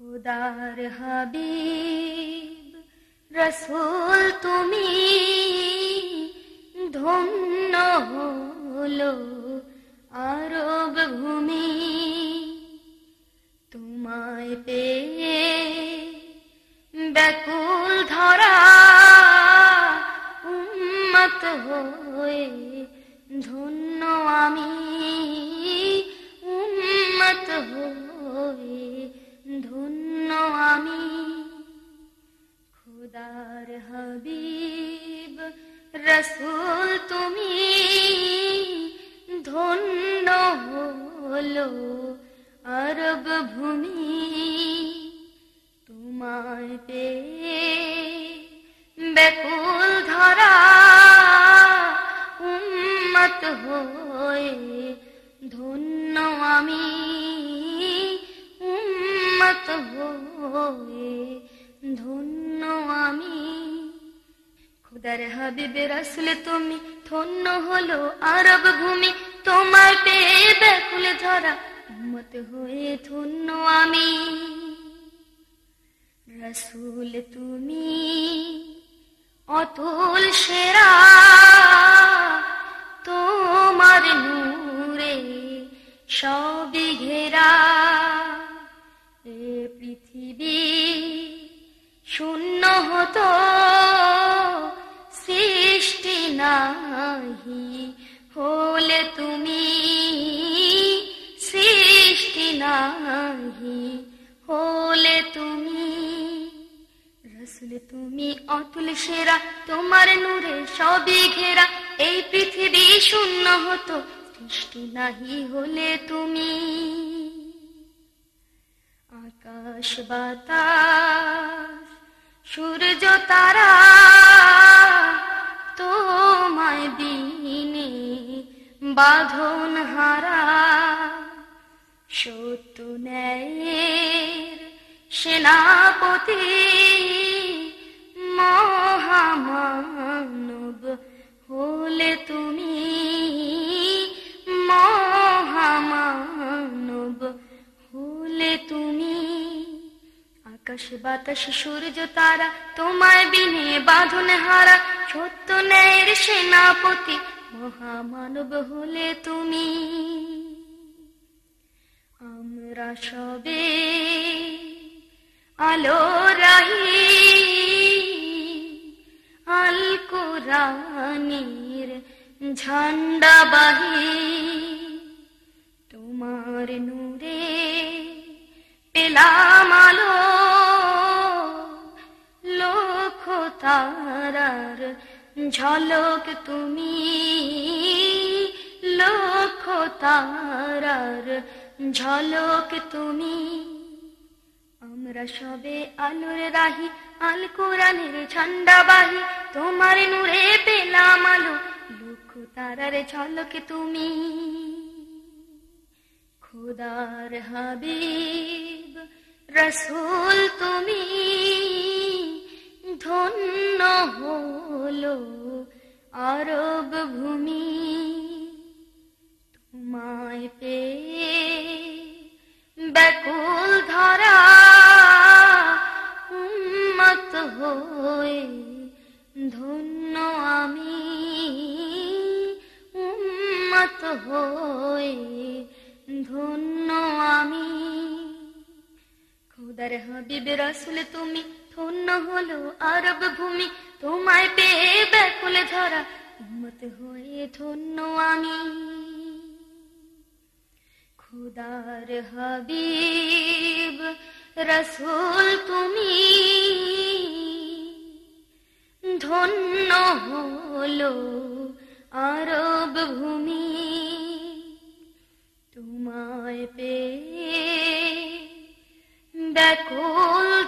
খোদার হাবিব রসুল তুমি ধন্য হলো আরব ভূমি। তোমায় পেয়ে ব্যাকুল ধরা উন্মত হয়ে হাবিব, রসুল তুমি ধন্য হলো আরব ভূমি তোমায় পেয়ে বেকুল ধরা উন্মত হয়ে ধন্য আমি উন্মত হয়ে ধন্য খুদার হাবিবে রাসুলে তুমি ধন্য হলো আরব ভূমি। তোমার পেয়ে ব্যাকুল ধরা উন্মত হয়ে ধন্য আমি। তুমি অতুল সেরা। তোমার নূরে সবই ঘেরা। এ পৃথিবী শূন্য হতো হলে তুমি সৃষ্টি নাহি হলে তুমি, রসুল তুমি, অতুল সেরা, তোমার নূরে সবই ঘেরা, এই পৃথিবী শূন্য হতো, সৃষ্টি নাহি হলে তুমি। আকাশ, বাতাস, সূর্য, তারা বিনে বাঁধন হারা সত্য ন্যায়ের সেনাপতি মহামানব হলে তুমি মহামানব হলে তুমি। আকাশ বাতাস, সূর্য তারা, তোমায় বিনে বাঁধন হারা সত্য ন্যায়ের সেনাপতি মহামানব হলে তুমি। আমরা সবে আলো রাহি আল কোরআনের ঝান্ডা বাহি। তোমার নূরে পেলাম আলো। লোক তারার ঝলক তুমি লোক তারার ঝলক তুমি। আমরা সবে আলোর রাহি আল কোরআনের ঝান্ডা বাহি তোমার নূরে পেলাম আলো লক্ষ তারার ঝলক তুমি। খুদার হাবিব, রসুল তুমি, ধন্য হলো আরব ভূমি। তোমায় পেয়ে ব্যাকুল ধরা উন্মত হয়ে ধন্য আমি। উন্মত হয়ে ধন্য আমি। খুদার হাবিব রাসুল তুমি ধন্য হলো আরব ভূমি। তোমায় পেয়ে ব্যাকুল ধরা উন্মত হয়ে ধন্য আমি। খুদার হাবিব, রসুল তুমি। ধন্য হলো আরব ভূমি। তোমায় পেয়ে ব্যাকুল